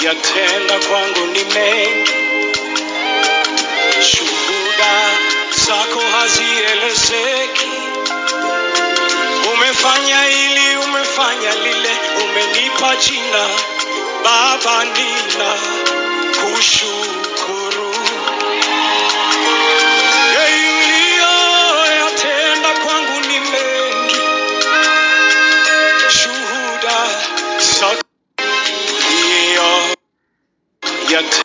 uliyoyatenda kwangu ni mengi, shuhuda zako hazielezeki. Umefanya hili, umefanya lile, umenipa jina Baba, nina. yet.